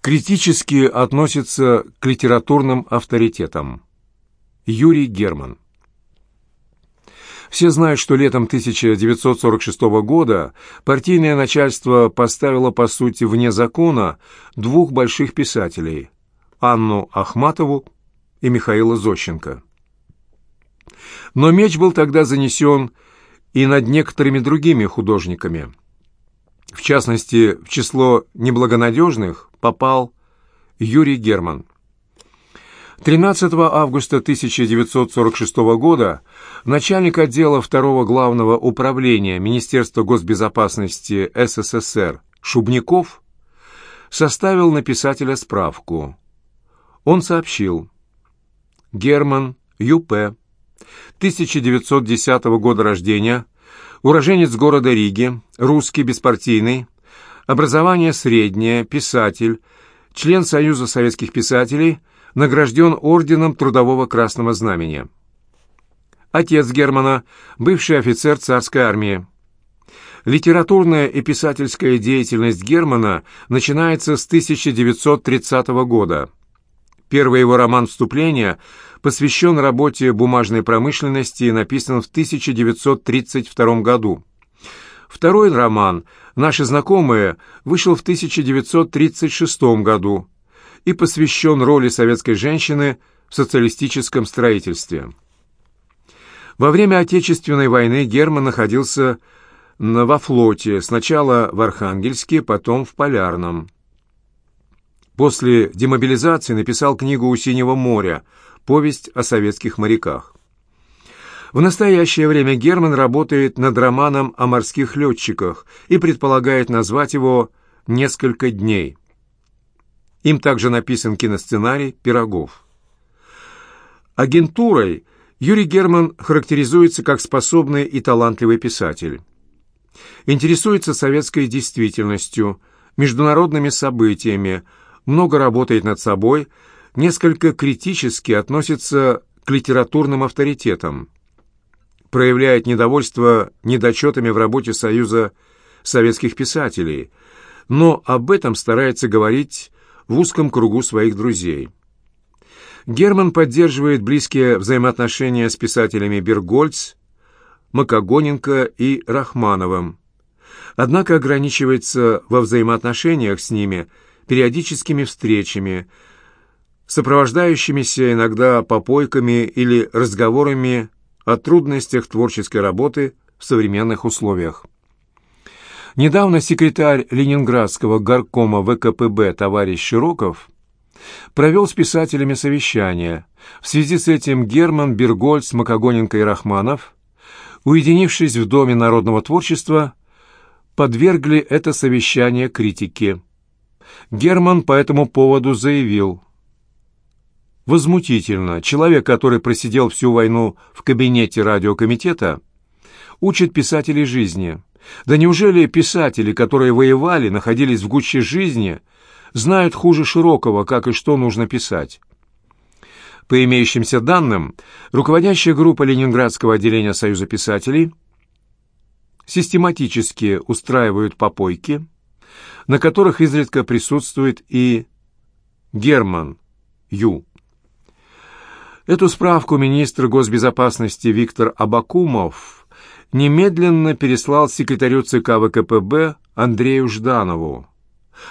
Критически относится к литературным авторитетам. Юрий Герман все знают, что летом 1946 года партийное начальство поставило, по сути, вне закона двух больших писателей – Анну Ахматову и Михаила Зощенко. Но меч был тогда занесен и над некоторыми другими художниками. В частности, в число неблагонадежных попал Юрий Герман. 13 августа 1946 года начальник отдела второго главного управления Министерства госбезопасности СССР Шубников составил на писателя справку. Он сообщил Герман Ю.П. 1910 года рождения, уроженец города Риги, русский, беспартийный, образование среднее, писатель, член Союза советских писателей, награжден орденом Трудового Красного Знамени. Отец Германа – бывший офицер царской армии. Литературная и писательская деятельность Германа начинается с 1930 года. Первый его роман «Вступление» посвящен работе бумажной промышленности и написан в 1932 году. Второй роман «Наши знакомые» вышел в 1936 году и посвящен роли советской женщины в социалистическом строительстве. Во время Отечественной войны Герман находился во флоте, сначала в Архангельске, потом в Полярном. После демобилизации написал книгу «У синего моря», повесть о советских моряках. В настоящее время Герман работает над романом о морских летчиках и предполагает назвать его «Несколько дней». Им также написан киносценарий «Пирогов». Агентурой Юрий Герман характеризуется как способный и талантливый писатель. Интересуется советской действительностью, международными событиями, много работает над собой, несколько критически относится к литературным авторитетам, проявляет недовольство недочетами в работе Союза советских писателей, но об этом старается говорить в узком кругу своих друзей. Герман поддерживает близкие взаимоотношения с писателями Бергольц, Макогоненко и Рахмановым, однако ограничивается во взаимоотношениях с ними периодическими встречами, сопровождающимися иногда попойками или разговорами о трудностях творческой работы в современных условиях. Недавно секретарь Ленинградского горкома ВКПБ товарищ Широков провел с писателями совещание. В связи с этим Герман, Бергольц, Макогоненко и Рахманов, уединившись в Доме народного творчества, подвергли это совещание критике. Герман по этому поводу заявил. Возмутительно, человек, который просидел всю войну в кабинете радиокомитета, учит писателей жизни – да неужели писатели, которые воевали, находились в гуще жизни, знают хуже Широкого, как и что нужно писать? По имеющимся данным, руководящая группа Ленинградского отделения Союза писателей систематически устраивают попойки, на которых изредка присутствует и Герман Ю. Эту справку министр госбезопасности Виктор Абакумов немедленно переслал секретарю ЦК ВКПБ Андрею Жданову.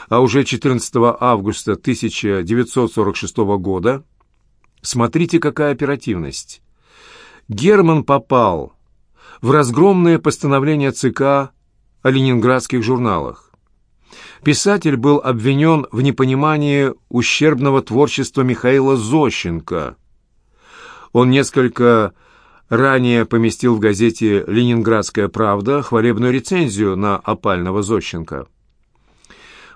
А уже 14 августа 1946 года, смотрите, какая оперативность, Герман попал в разгромное постановление ЦК о ленинградских журналах. Писатель был обвинен в непонимании ущербного творчества Михаила Зощенко. Он несколько ранее поместил в газете «Ленинградская правда» хвалебную рецензию на опального Зощенко.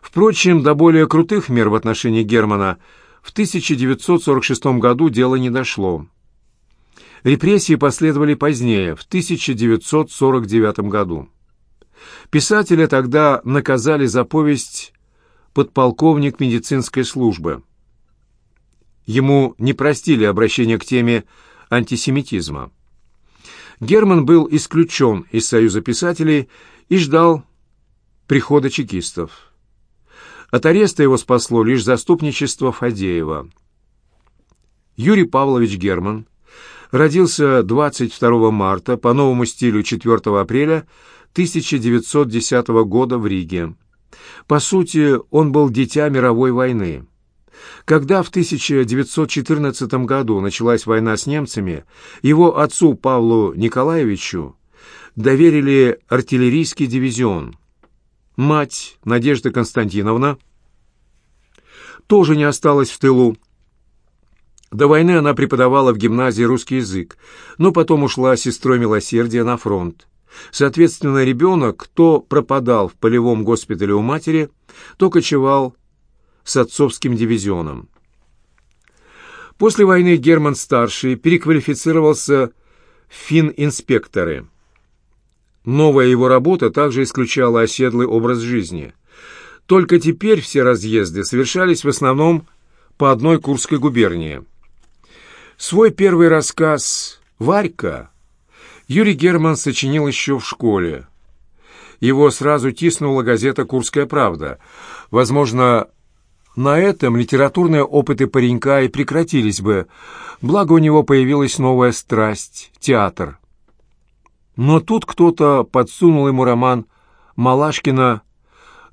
Впрочем, до более крутых мер в отношении Германа в 1946 году дело не дошло. Репрессии последовали позднее, в 1949 году. Писателя тогда наказали за повесть «Подполковник медицинской службы». Ему не простили обращение к теме антисемитизма. Герман был исключен из Союза писателей и ждал прихода чекистов. От ареста его спасло лишь заступничество Фадеева. Юрий Павлович Герман родился 22 марта по новому стилю 4 апреля 1910 года в Риге. По сути, он был дитя мировой войны. Когда в 1914 году началась война с немцами, его отцу Павлу Николаевичу доверили артиллерийский дивизион. Мать, Надежда Константиновна, тоже не осталась в тылу. До войны она преподавала в гимназии русский язык, но потом ушла сестрой милосердия на фронт. Соответственно, ребенок то пропадал в полевом госпитале у матери, то кочевал с отцовским дивизионом. После войны Герман-старший переквалифицировался в фин-инспекторы. Новая его работа также исключала оседлый образ жизни. Только теперь все разъезды совершались в основном по одной Курской губернии. Свой первый рассказ «Варька» Юрий Герман сочинил еще в школе. Его сразу тиснула газета «Курская правда». Возможно, на этом литературные опыты паренька и прекратились бы, благо у него появилась новая страсть — театр. Но тут кто-то подсунул ему роман Малашкина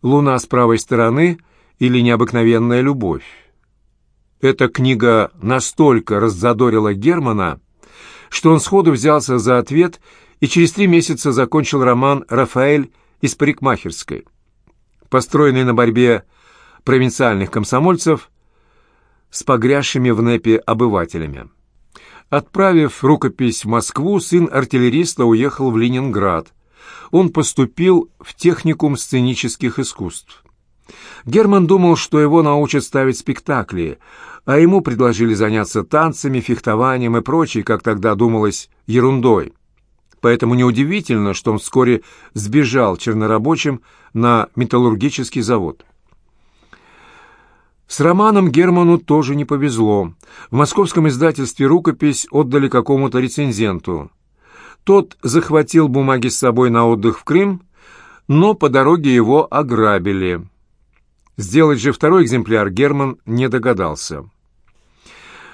«Луна с правой стороны» или «Необыкновенная любовь». Эта книга настолько раззадорила Германа, что он сходу взялся за ответ и через три месяца закончил роман «Рафаэль из парикмахерской», построенный на борьбе провинциальных комсомольцев с погрязшими в НЭПе обывателями. Отправив рукопись в Москву, сын артиллериста уехал в Ленинград. Он поступил в техникум сценических искусств. Герман думал, что его научат ставить спектакли, а ему предложили заняться танцами, фехтованием и прочей, как тогда думалось, ерундой. Поэтому неудивительно, что он вскоре сбежал чернорабочим на металлургический завод. С романом Герману тоже не повезло. В московском издательстве рукопись отдали какому-то рецензенту. Тот захватил бумаги с собой на отдых в Крым, но по дороге его ограбили. Сделать же второй экземпляр Герман не догадался.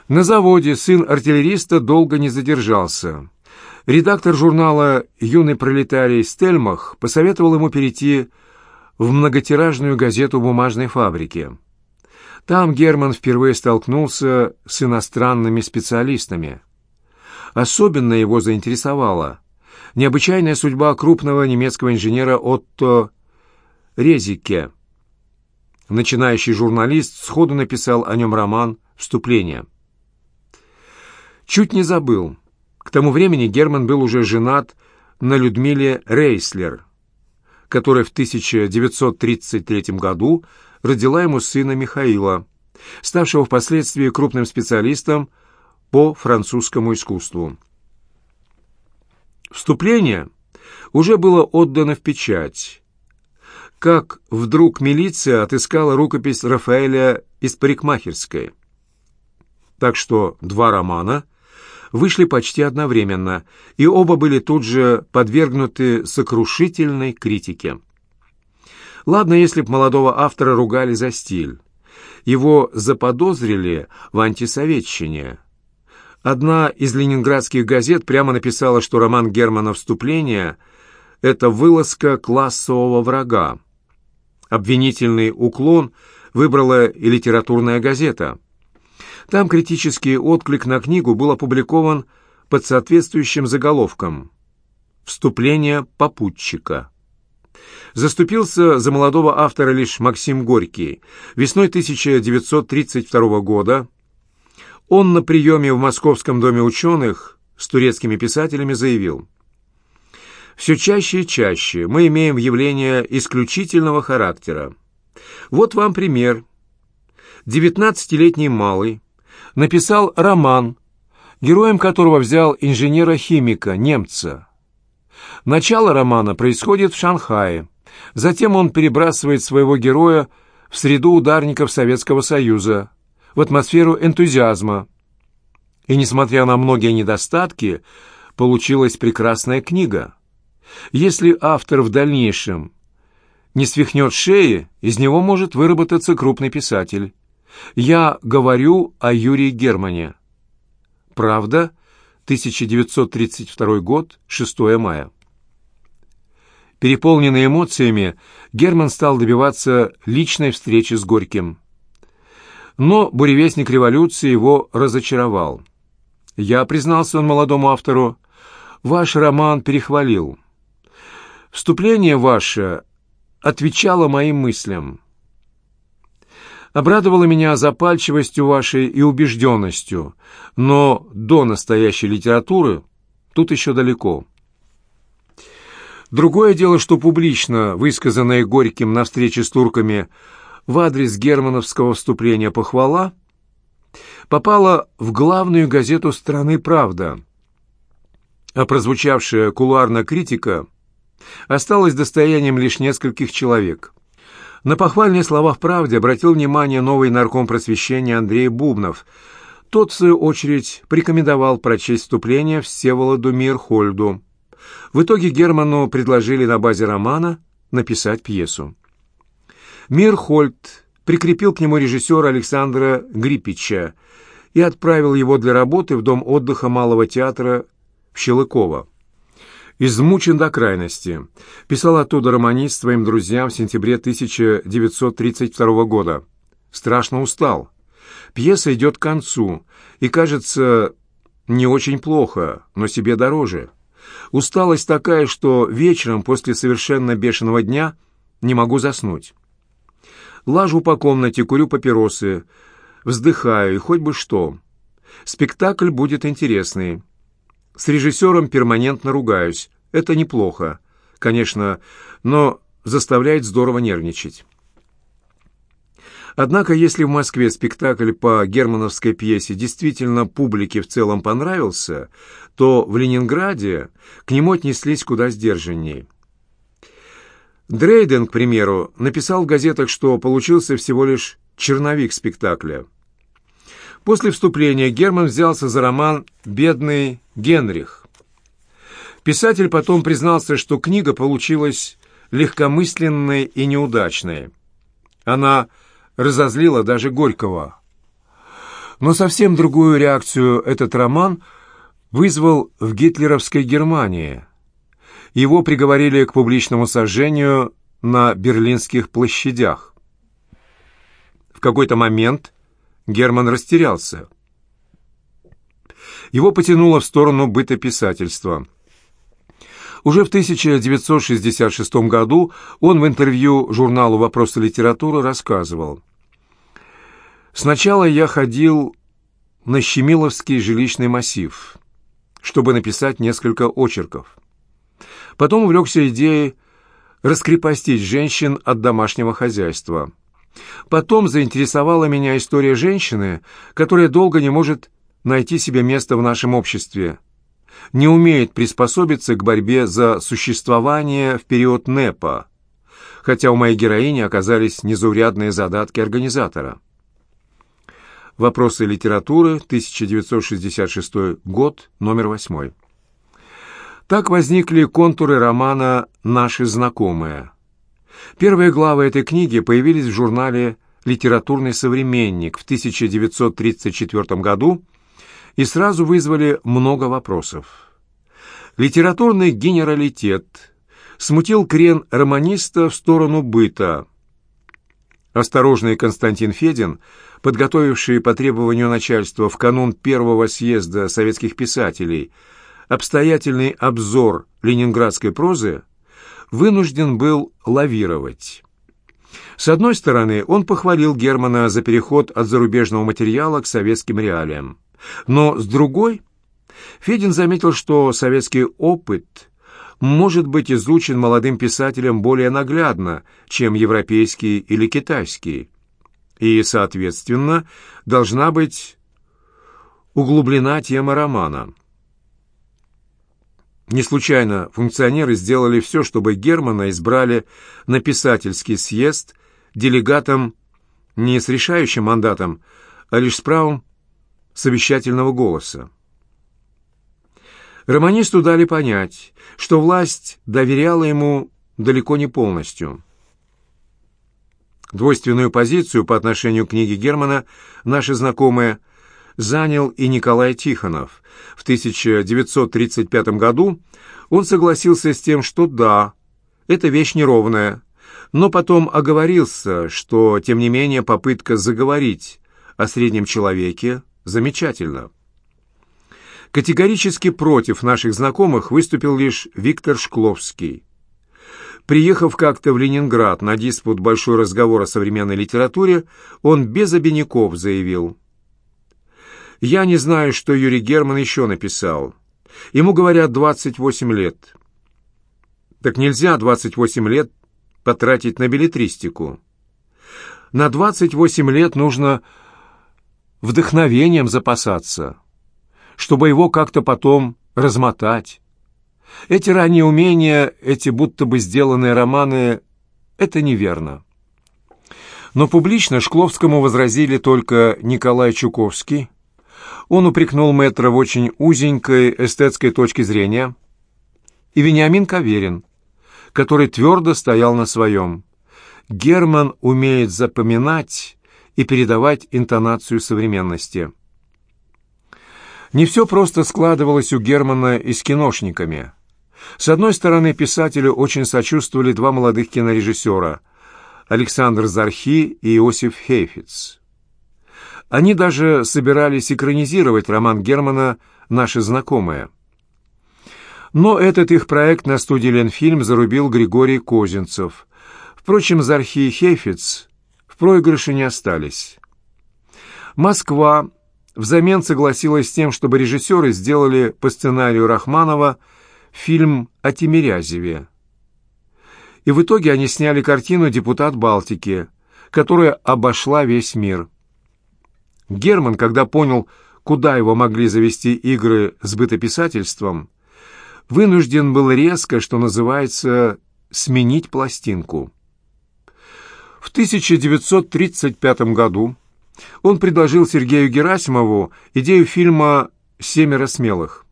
На заводе сын артиллериста долго не задержался. Редактор журнала «Юный пролетарий» Стельмах посоветовал ему перейти в многотиражную газету бумажной фабрики. Там Герман впервые столкнулся с иностранными специалистами. Особенно его заинтересовала необычайная судьба крупного немецкого инженера Отто Резике, Начинающий журналист сходу написал о нем роман «Вступление». Чуть не забыл. К тому времени Герман был уже женат на Людмиле Рейслер, которая в 1933 году родила ему сына Михаила, ставшего впоследствии крупным специалистом по французскому искусству. Вступление уже было отдано в печать, как вдруг милиция отыскала рукопись Рафаэля из парикмахерской. Так что два романа вышли почти одновременно, и оба были тут же подвергнуты сокрушительной критике. Ладно, если б молодого автора ругали за стиль. Его заподозрили в антисоветчине. Одна из ленинградских газет прямо написала, что роман Германа «Вступление» — это вылазка классового врага. Обвинительный уклон выбрала и литературная газета. Там критический отклик на книгу был опубликован под соответствующим заголовком «Вступление попутчика». Заступился за молодого автора лишь Максим Горький. Весной 1932 года он на приеме в Московском доме ученых с турецкими писателями заявил все чаще и чаще мы имеем явления исключительного характера. Вот вам пример. Девятнадцатилетний малый написал роман, героем которого взял инженера-химика, немца. Начало романа происходит в Шанхае. Затем он перебрасывает своего героя в среду ударников Советского Союза, в атмосферу энтузиазма. И, несмотря на многие недостатки, получилась прекрасная книга. Если автор в дальнейшем не свихнет шеи, из него может выработаться крупный писатель. Я говорю о Юрии Германе. Правда, 1932 год, 6 мая. Переполненный эмоциями, Герман стал добиваться личной встречи с Горьким. Но буревестник революции его разочаровал. Я, признался он молодому автору, ваш роман перехвалил. Вступление ваше отвечало моим мыслям. Обрадовало меня запальчивостью вашей и убежденностью, но до настоящей литературы тут еще далеко. Другое дело, что публично высказанная Горьким на встрече с турками в адрес германовского вступления похвала попала в главную газету страны «Правда», а прозвучавшая кулуарная критика осталась достоянием лишь нескольких человек. На похвальные слова в «Правде» обратил внимание новый нарком просвещения Андрей Бубнов. Тот, в свою очередь, порекомендовал прочесть вступление Всеволоду Мирхольду. В итоге Герману предложили на базе романа написать пьесу. Мирхольд прикрепил к нему режиссера Александра Грипича и отправил его для работы в дом отдыха Малого театра в Щелыково. «Измучен до крайности», — писал оттуда романист своим друзьям в сентябре 1932 года. «Страшно устал. Пьеса идет к концу, и, кажется, не очень плохо, но себе дороже. Усталость такая, что вечером после совершенно бешеного дня не могу заснуть. Лажу по комнате, курю папиросы, вздыхаю, и хоть бы что. Спектакль будет интересный. С режиссером перманентно ругаюсь. Это неплохо, конечно, но заставляет здорово нервничать. Однако, если в Москве спектакль по германовской пьесе действительно публике в целом понравился, то в Ленинграде к нему отнеслись куда сдержаннее. Дрейден, к примеру, написал в газетах, что получился всего лишь черновик спектакля. После вступления Герман взялся за роман «Бедный Генрих». Писатель потом признался, что книга получилась легкомысленной и неудачной. Она разозлила даже Горького. Но совсем другую реакцию этот роман вызвал в гитлеровской Германии. Его приговорили к публичному сожжению на берлинских площадях. В какой-то момент Герман растерялся. Его потянуло в сторону бытописательства. Уже в 1966 году он в интервью журналу «Вопросы литературы» рассказывал. «Сначала я ходил на Щемиловский жилищный массив, чтобы написать несколько очерков. Потом увлекся идеей раскрепостить женщин от домашнего хозяйства». Потом заинтересовала меня история женщины, которая долго не может найти себе место в нашем обществе, не умеет приспособиться к борьбе за существование в период НЭПа, хотя у моей героини оказались незаурядные задатки организатора. Вопросы литературы, 1966 год, номер 8. Так возникли контуры романа «Наши знакомые». Первые главы этой книги появились в журнале «Литературный современник» в 1934 году и сразу вызвали много вопросов. Литературный генералитет смутил крен романиста в сторону быта. Осторожный Константин Федин, подготовивший по требованию начальства в канун первого съезда советских писателей обстоятельный обзор ленинградской прозы, вынужден был лавировать. С одной стороны, он похвалил Германа за переход от зарубежного материала к советским реалиям. Но с другой, Федин заметил, что советский опыт может быть изучен молодым писателем более наглядно, чем европейский или китайский, и, соответственно, должна быть углублена тема романа. Не случайно функционеры сделали все, чтобы Германа избрали на писательский съезд делегатом не с решающим мандатом, а лишь с правом совещательного голоса. Романисту дали понять, что власть доверяла ему далеко не полностью. Двойственную позицию по отношению к книге Германа наши знакомые занял и Николай Тихонов. В 1935 году он согласился с тем, что да, это вещь неровная, но потом оговорился, что, тем не менее, попытка заговорить о среднем человеке замечательна. Категорически против наших знакомых выступил лишь Виктор Шкловский. Приехав как-то в Ленинград на диспут «Большой разговор о современной литературе», он без обиняков заявил. «Я не знаю, что Юрий Герман еще написал. Ему, говорят, 28 лет. Так нельзя 28 лет потратить на билетристику. На 28 лет нужно вдохновением запасаться, чтобы его как-то потом размотать. Эти ранние умения, эти будто бы сделанные романы — это неверно. Но публично Шкловскому возразили только Николай Чуковский. Он упрекнул мэтра в очень узенькой эстетской точке зрения. И Вениамин Каверин, который твердо стоял на своем. Герман умеет запоминать и передавать интонацию современности. Не все просто складывалось у Германа и с киношниками. С одной стороны, писателю очень сочувствовали два молодых кинорежиссера – Александр Зархи и Иосиф Хейфиц. Они даже собирались экранизировать роман Германа «Наши знакомые». Но этот их проект на студии «Ленфильм» зарубил Григорий Козинцев. Впрочем, Зархи и Хейфиц в проигрыше не остались. Москва взамен согласилась с тем, чтобы режиссеры сделали по сценарию Рахманова фильм о Тимирязеве. И в итоге они сняли картину «Депутат Балтики», которая обошла весь мир. Герман, когда понял, куда его могли завести игры с бытописательством, вынужден был резко, что называется, сменить пластинку. В 1935 году он предложил Сергею Герасимову идею фильма «Семеро смелых».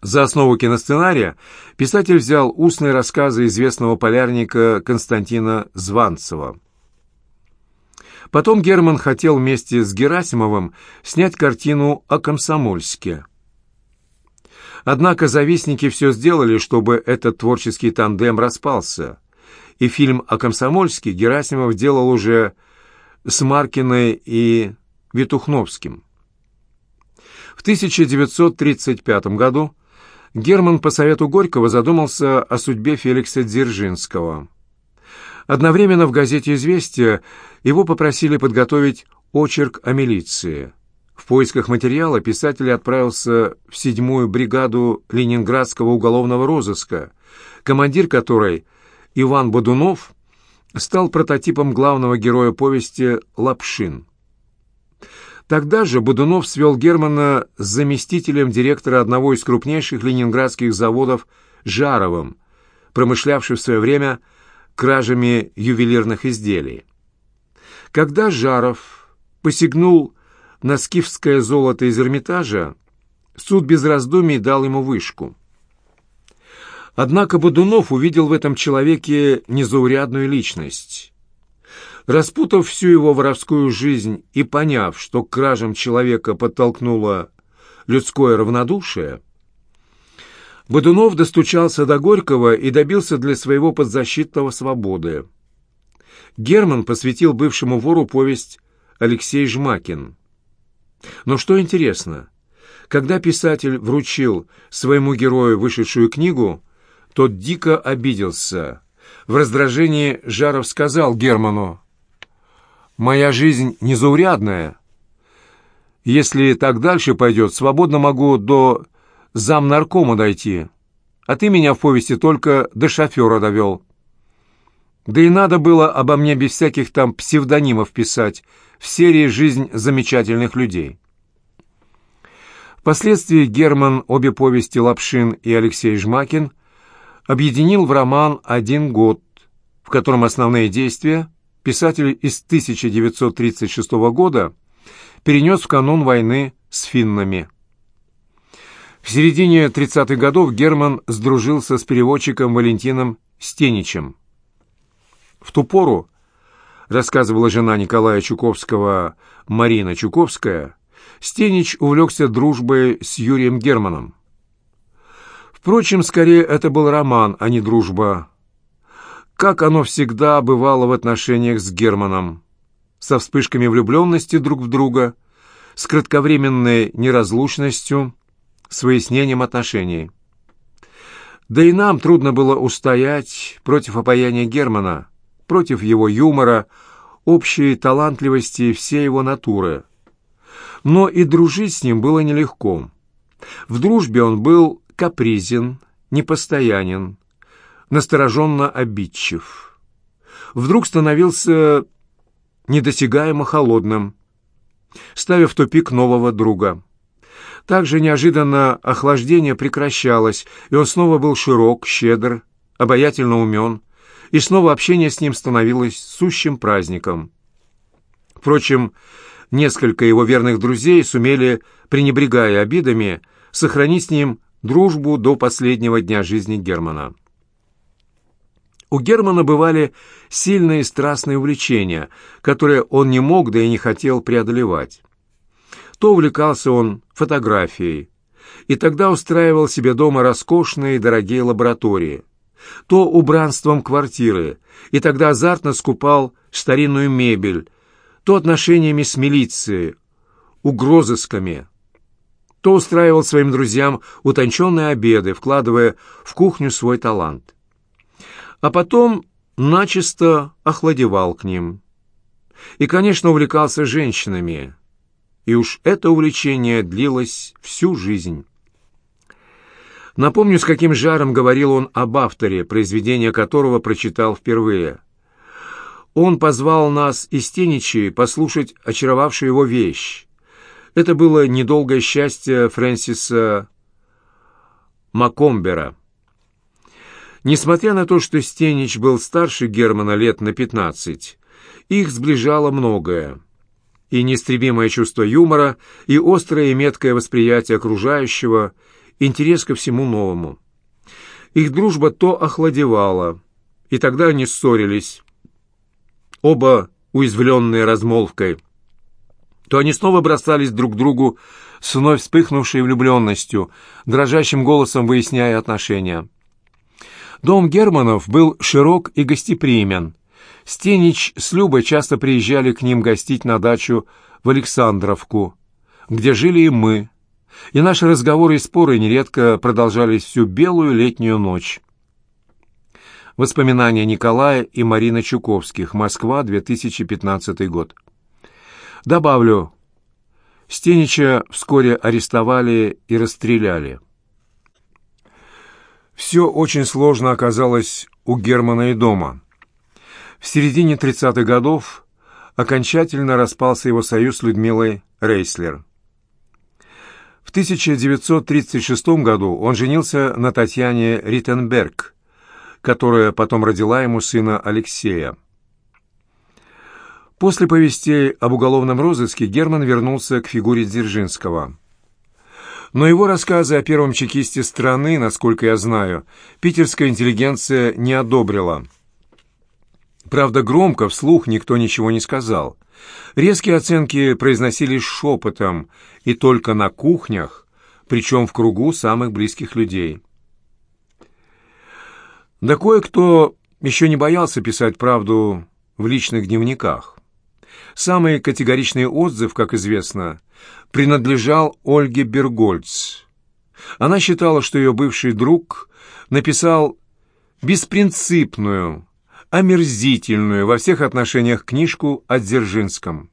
За основу киносценария писатель взял устные рассказы известного полярника Константина Званцева. Потом Герман хотел вместе с Герасимовым снять картину о Комсомольске. Однако завистники все сделали, чтобы этот творческий тандем распался, и фильм о Комсомольске Герасимов делал уже с Маркиной и Витухновским. В 1935 году Герман по совету Горького задумался о судьбе Феликса Дзержинского. Одновременно в газете «Известия» его попросили подготовить очерк о милиции. В поисках материала писатель отправился в седьмую бригаду Ленинградского уголовного розыска, командир которой, Иван Бодунов, стал прототипом главного героя повести «Лапшин». Тогда же Бодунов свел Германа с заместителем директора одного из крупнейших ленинградских заводов Жаровым, промышлявшим в свое время кражами ювелирных изделий. Когда Жаров посягнул на скифское золото из Эрмитажа, суд без раздумий дал ему вышку. Однако Бодунов увидел в этом человеке незаурядную личность. Распутав всю его воровскую жизнь и поняв, что кражам человека подтолкнуло людское равнодушие, Бодунов достучался до Горького и добился для своего подзащитного свободы. Герман посвятил бывшему вору повесть «Алексей Жмакин». Но что интересно, когда писатель вручил своему герою вышедшую книгу, тот дико обиделся. В раздражении Жаров сказал Герману, Моя жизнь незаурядная. Если так дальше пойдет, свободно могу до замнаркома дойти. А ты меня в повести только до шофера довел. Да и надо было обо мне без всяких там псевдонимов писать в серии «Жизнь замечательных людей». Впоследствии Герман обе повести «Лапшин» и Алексей Жмакин объединил в роман «Один год», в котором основные действия писатель из 1936 года перенес в канун войны с финнами. В середине 30-х годов Герман сдружился с переводчиком Валентином Стеничем. В ту пору рассказывала жена Николая Чуковского Марина Чуковская, Стенич увлекся дружбой с Юрием Германом. Впрочем, скорее это был роман, а не дружба. Как оно всегда бывало в отношениях с Германом. Со вспышками влюбленности друг в друга, с кратковременной неразлучностью, с выяснением отношений. Да и нам трудно было устоять против опаяния Германа, против его юмора, общей талантливости всей его натуры. Но и дружить с ним было нелегко. В дружбе он был капризен, непостоянен, настороженно обидчив. Вдруг становился недосягаемо холодным, ставя в тупик нового друга. Также неожиданно охлаждение прекращалось, и он снова был широк, щедр, обаятельно умен, и снова общение с ним становилось сущим праздником. Впрочем, несколько его верных друзей сумели, пренебрегая обидами, сохранить с ним дружбу до последнего дня жизни Германа. У Германа бывали сильные страстные увлечения, которые он не мог, да и не хотел преодолевать. То увлекался он фотографией, и тогда устраивал себе дома роскошные и дорогие лаборатории, то убранством квартиры, и тогда азартно скупал старинную мебель, то отношениями с милицией, угрозысками, то устраивал своим друзьям утонченные обеды, вкладывая в кухню свой талант. А потом начисто охладевал к ним. И, конечно, увлекался женщинами. И уж это увлечение длилось всю жизнь. Напомню, с каким жаром говорил он об авторе, произведение которого прочитал впервые. Он позвал нас из Теничи послушать очаровавшую его вещь. Это было недолгое счастье Фрэнсиса Макомбера. Несмотря на то, что Стенич был старше Германа лет на пятнадцать, их сближало многое. И неистребимое чувство юмора, и острое и меткое восприятие окружающего, интерес ко всему новому. Их дружба то охладевала, и тогда они ссорились, оба уязвленные размолвкой – то они снова бросались друг к другу с вновь вспыхнувшей влюбленностью, дрожащим голосом выясняя отношения. Дом Германов был широк и гостеприимен. Стенич с Любой часто приезжали к ним гостить на дачу в Александровку, где жили и мы, и наши разговоры и споры нередко продолжались всю белую летнюю ночь. Воспоминания Николая и Марины Чуковских. Москва, 2015 год. Добавлю, Стенича вскоре арестовали и расстреляли. Все очень сложно оказалось у Германа и дома. В середине 30-х годов окончательно распался его союз с Людмилой Рейслер. В 1936 году он женился на Татьяне Риттенберг, которая потом родила ему сына Алексея. После повестей об уголовном розыске Герман вернулся к фигуре Дзержинского. Но его рассказы о первом чекисте страны, насколько я знаю, питерская интеллигенция не одобрила. Правда, громко, вслух никто ничего не сказал. Резкие оценки произносились шепотом и только на кухнях, причем в кругу самых близких людей. Да кое-кто еще не боялся писать правду в личных дневниках. Самый категоричный отзыв, как известно, принадлежал Ольге Бергольц. Она считала, что ее бывший друг написал беспринципную, омерзительную во всех отношениях книжку о Дзержинском.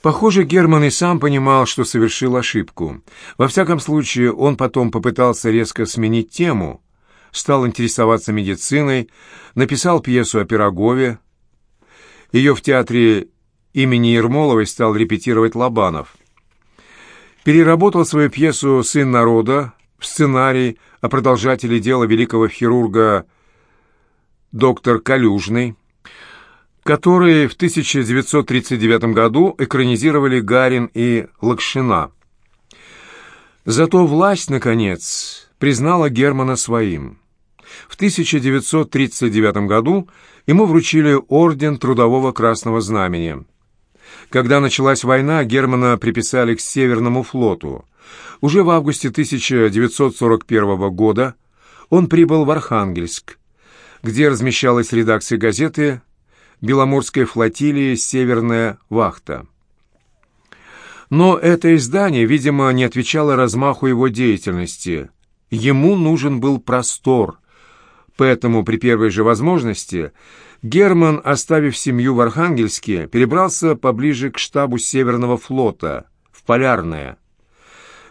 Похоже, Герман и сам понимал, что совершил ошибку. Во всяком случае, он потом попытался резко сменить тему, стал интересоваться медициной, написал пьесу о Пирогове, ее в театре имени Ермоловой стал репетировать Лобанов. Переработал свою пьесу «Сын народа» в сценарий о продолжателе дела великого хирурга доктор Калюжный, который в 1939 году экранизировали Гарин и Лакшина. Зато власть, наконец, признала Германа своим. В 1939 году Ему вручили орден Трудового Красного Знамени. Когда началась война, Германа приписали к Северному флоту. Уже в августе 1941 года он прибыл в Архангельск, где размещалась редакция газеты «Беломорской флотилии Северная вахта». Но это издание, видимо, не отвечало размаху его деятельности. Ему нужен был простор, поэтому при первой же возможности Герман, оставив семью в Архангельске, перебрался поближе к штабу Северного флота, в Полярное,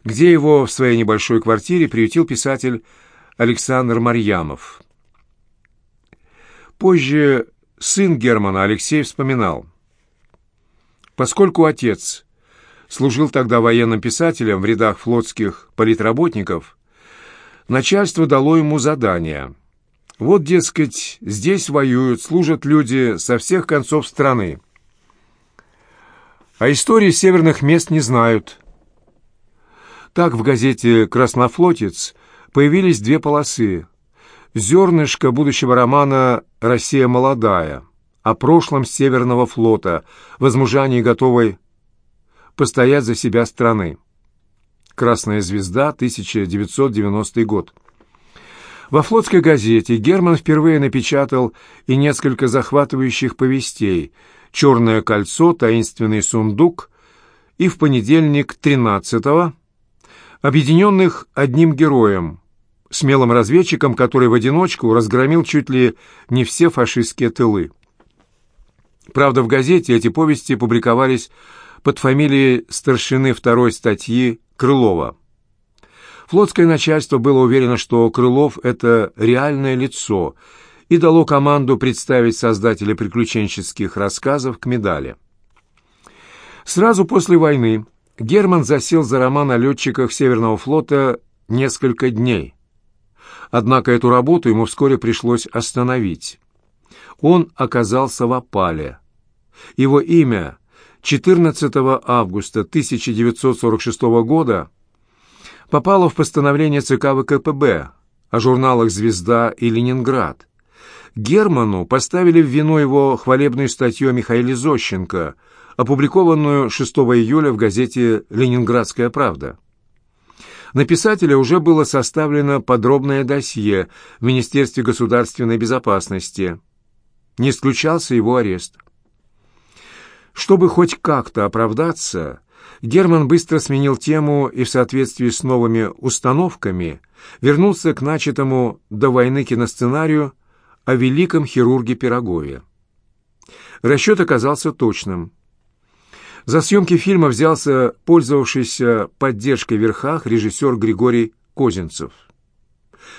где его в своей небольшой квартире приютил писатель Александр Марьямов. Позже сын Германа Алексей вспоминал, поскольку отец служил тогда военным писателем в рядах флотских политработников, начальство дало ему задание – вот, дескать, здесь воюют, служат люди со всех концов страны. А истории северных мест не знают. Так в газете «Краснофлотец» появились две полосы. Зернышко будущего романа «Россия молодая» о прошлом Северного флота, возмужании готовой постоять за себя страны. «Красная звезда», 1990 год. Во флотской газете Герман впервые напечатал и несколько захватывающих повестей «Черное кольцо», «Таинственный сундук» и в понедельник 13-го, объединенных одним героем, смелым разведчиком, который в одиночку разгромил чуть ли не все фашистские тылы. Правда, в газете эти повести публиковались под фамилией старшины второй статьи Крылова. Флотское начальство было уверено, что Крылов — это реальное лицо, и дало команду представить создателя приключенческих рассказов к медали. Сразу после войны Герман засел за роман о летчиках Северного флота несколько дней. Однако эту работу ему вскоре пришлось остановить. Он оказался в опале. Его имя 14 августа 1946 года попало в постановление ЦК ВКПБ о журналах «Звезда» и «Ленинград». Герману поставили в вину его хвалебную статью о Михаиле Зощенко, опубликованную 6 июля в газете «Ленинградская правда». На писателя уже было составлено подробное досье в Министерстве государственной безопасности. Не исключался его арест. Чтобы хоть как-то оправдаться, Герман быстро сменил тему и в соответствии с новыми установками вернулся к начатому до войны киносценарию о великом хирурге Пирогове. Расчет оказался точным. За съемки фильма взялся пользовавшийся поддержкой верхах режиссер Григорий Козинцев.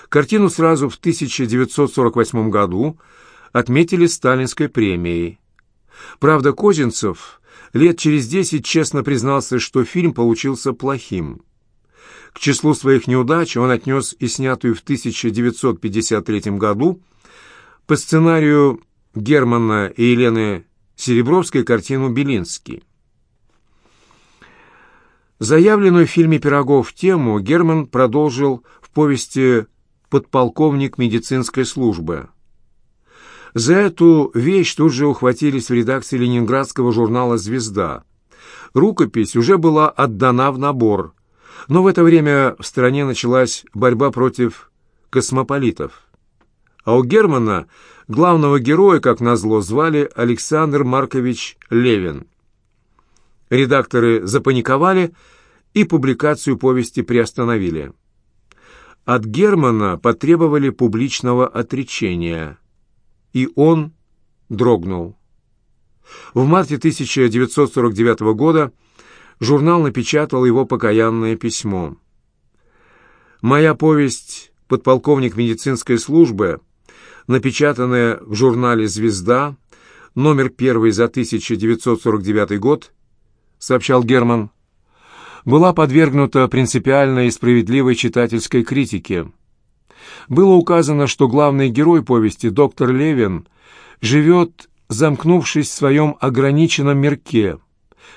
Картину сразу в 1948 году отметили Сталинской премией. Правда, Козинцев лет через десять честно признался, что фильм получился плохим. К числу своих неудач он отнес и снятую в 1953 году по сценарию Германа и Елены Серебровской картину «Белинский». Заявленную в фильме «Пирогов» тему Герман продолжил в повести «Подполковник медицинской службы», за эту вещь тут же ухватились в редакции ленинградского журнала «Звезда». Рукопись уже была отдана в набор, но в это время в стране началась борьба против космополитов. А у Германа главного героя, как назло, звали Александр Маркович Левин. Редакторы запаниковали и публикацию повести приостановили. От Германа потребовали публичного отречения – и он дрогнул. В марте 1949 года журнал напечатал его покаянное письмо. «Моя повесть «Подполковник медицинской службы», напечатанная в журнале «Звезда», номер первый за 1949 год, сообщал Герман, была подвергнута принципиальной и справедливой читательской критике было указано, что главный герой повести, доктор Левин, живет, замкнувшись в своем ограниченном мирке,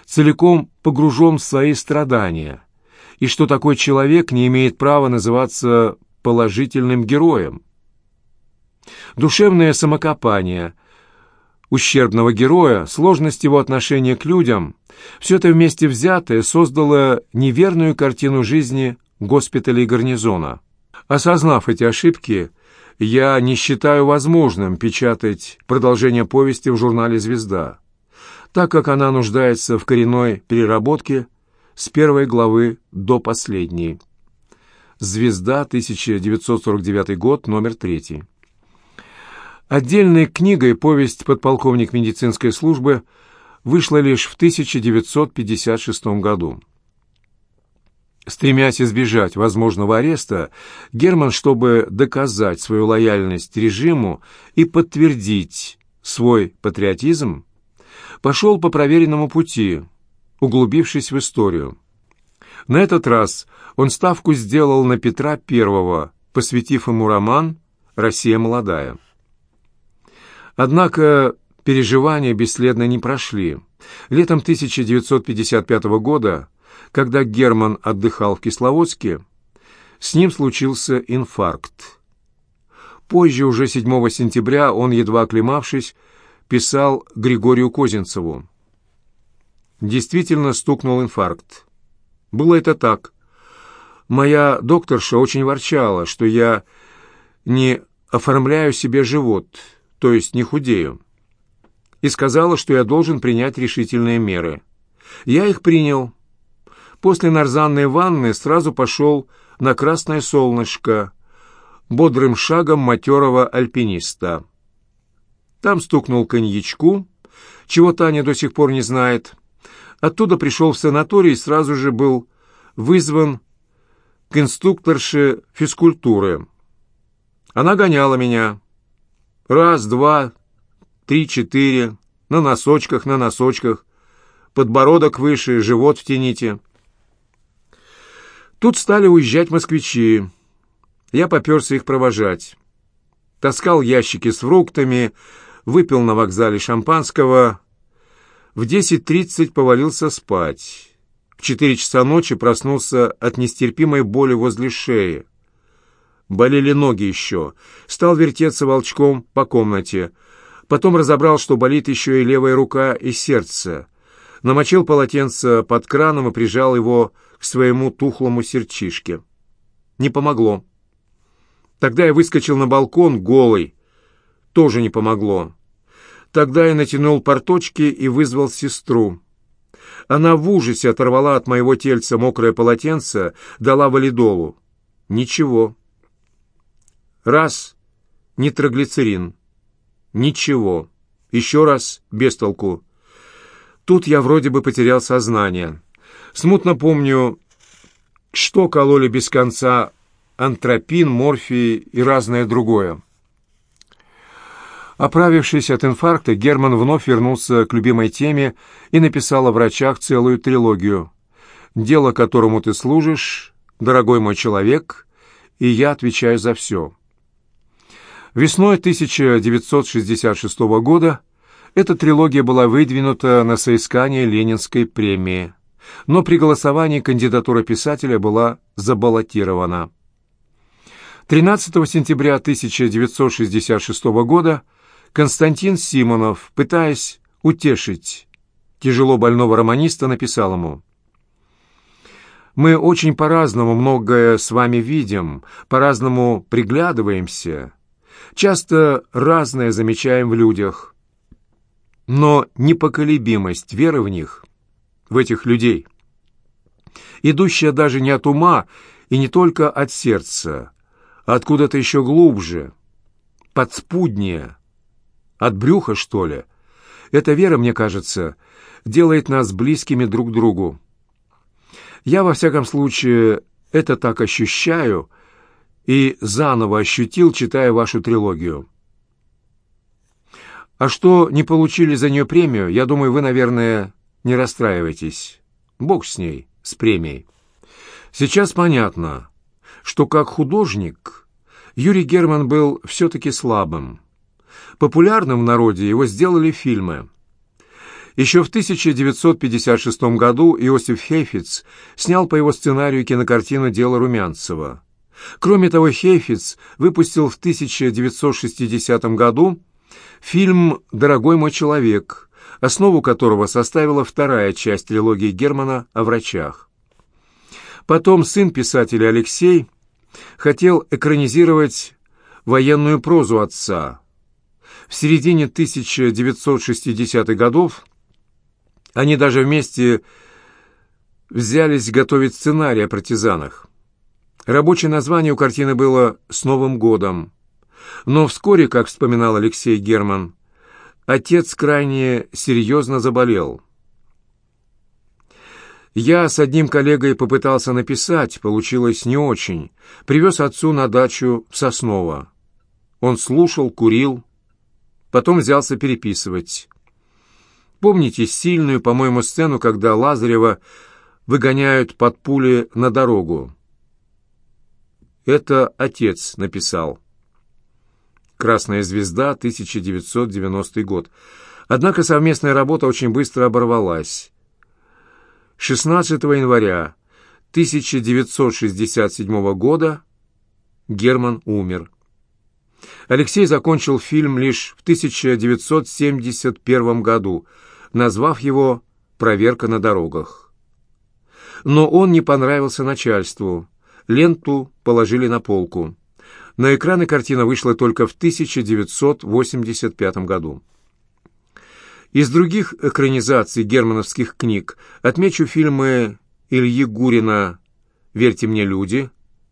целиком погружен в свои страдания, и что такой человек не имеет права называться положительным героем. Душевное самокопание, ущербного героя, сложность его отношения к людям — все это вместе взятое создало неверную картину жизни госпиталя и гарнизона. Осознав эти ошибки, я не считаю возможным печатать продолжение повести в журнале «Звезда», так как она нуждается в коренной переработке с первой главы до последней. «Звезда», 1949 год, номер 3. Отдельной книгой повесть «Подполковник медицинской службы» вышла лишь в 1956 году. Стремясь избежать возможного ареста, Герман, чтобы доказать свою лояльность режиму и подтвердить свой патриотизм, пошел по проверенному пути, углубившись в историю. На этот раз он ставку сделал на Петра I, посвятив ему роман «Россия молодая». Однако переживания бесследно не прошли. Летом 1955 года, когда Герман отдыхал в Кисловодске, с ним случился инфаркт. Позже, уже 7 сентября, он, едва оклемавшись, писал Григорию Козинцеву. Действительно стукнул инфаркт. Было это так. Моя докторша очень ворчала, что я не оформляю себе живот – то есть не худею, и сказала, что я должен принять решительные меры. Я их принял. После нарзанной ванны сразу пошел на красное солнышко, бодрым шагом матерого альпиниста. Там стукнул коньячку, чего Таня до сих пор не знает. Оттуда пришел в санаторий и сразу же был вызван к инструкторше физкультуры. Она гоняла меня. Раз, два, три, четыре. На носочках, на носочках. Подбородок выше, живот втяните. Тут стали уезжать москвичи. Я поперся их провожать. Таскал ящики с фруктами, выпил на вокзале шампанского. В десять тридцать повалился спать. В четыре часа ночи проснулся от нестерпимой боли возле шеи. Болели ноги еще. Стал вертеться волчком по комнате. Потом разобрал, что болит еще и левая рука и сердце. Намочил полотенце под краном и прижал его к своему тухлому сердчишке. Не помогло. Тогда я выскочил на балкон голый. Тоже не помогло. Тогда я натянул порточки и вызвал сестру. Она в ужасе оторвала от моего тельца мокрое полотенце, дала валидолу. Ничего. Раз — нитроглицерин. Ничего. Еще раз — без толку. Тут я вроде бы потерял сознание. Смутно помню, что кололи без конца антропин, морфий и разное другое. Оправившись от инфаркта, Герман вновь вернулся к любимой теме и написал о врачах целую трилогию. «Дело, которому ты служишь, дорогой мой человек, и я отвечаю за все». Весной 1966 года эта трилогия была выдвинута на соискание Ленинской премии, но при голосовании кандидатура писателя была забаллотирована. 13 сентября 1966 года Константин Симонов, пытаясь утешить тяжело больного романиста, написал ему «Мы очень по-разному многое с вами видим, по-разному приглядываемся» часто разное замечаем в людях. Но непоколебимость веры в них, в этих людей, идущая даже не от ума и не только от сердца, а откуда-то еще глубже, подспуднее, от брюха, что ли, эта вера, мне кажется, делает нас близкими друг к другу. Я, во всяком случае, это так ощущаю – и заново ощутил, читая вашу трилогию. А что не получили за нее премию, я думаю, вы, наверное, не расстраивайтесь. Бог с ней, с премией. Сейчас понятно, что как художник Юрий Герман был все-таки слабым. Популярным в народе его сделали фильмы. Еще в 1956 году Иосиф Хейфиц снял по его сценарию кинокартину «Дело Румянцева». Кроме того, Хейфиц выпустил в 1960 году Фильм «Дорогой мой человек», основу которого составила вторая часть трилогии Германа о врачах. Потом сын писателя Алексей хотел экранизировать военную прозу отца. В середине 1960-х годов они даже вместе взялись готовить сценарий о партизанах. Рабочее название у картины было «С Новым годом». Но вскоре, как вспоминал Алексей Герман, отец крайне серьезно заболел. Я с одним коллегой попытался написать, получилось не очень. Привез отцу на дачу в Сосново. Он слушал, курил, потом взялся переписывать. Помните сильную, по-моему, сцену, когда Лазарева выгоняют под пули на дорогу? Это отец написал. «Красная звезда», 1990 год. Однако совместная работа очень быстро оборвалась. 16 января 1967 года Герман умер. Алексей закончил фильм лишь в 1971 году, назвав его «Проверка на дорогах». Но он не понравился начальству. Ленту положили на полку. На экраны картина вышла только в 1985 году. Из других экранизаций германовских книг отмечу фильмы Ильи Гурина «Верьте мне, люди»,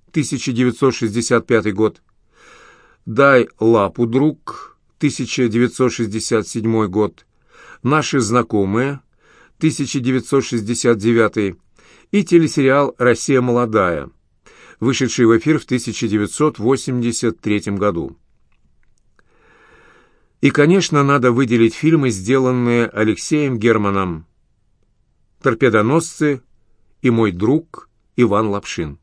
1965 год, «Дай лапу, друг», 1967 год, «Наши знакомые», 1969 и телесериал «Россия молодая», вышедший в эфир в 1983 году. И, конечно, надо выделить фильмы, сделанные Алексеем Германом «Торпедоносцы» и «Мой друг» Иван Лапшин.